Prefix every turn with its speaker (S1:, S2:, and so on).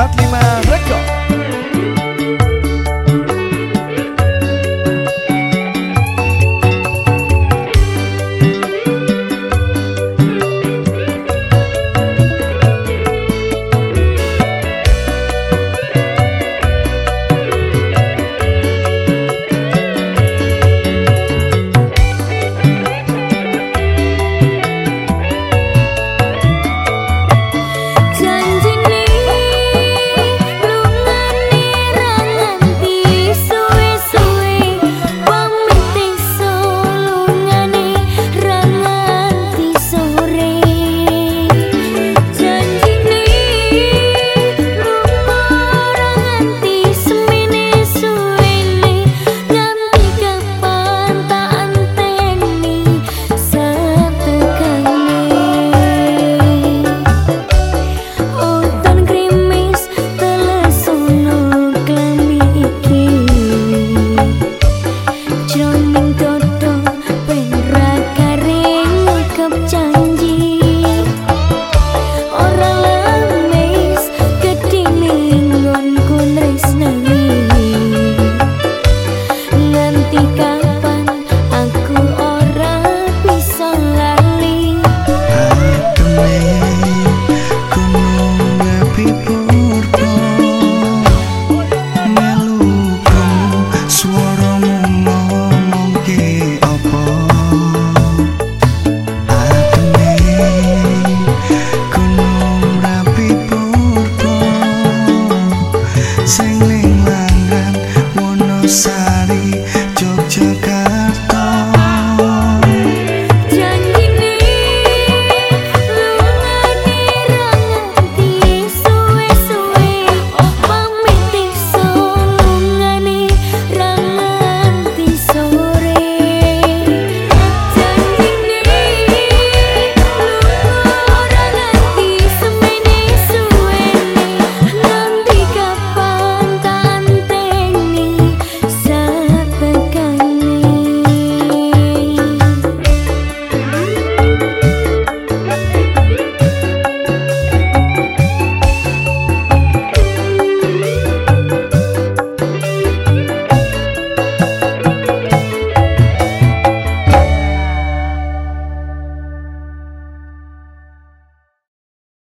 S1: 45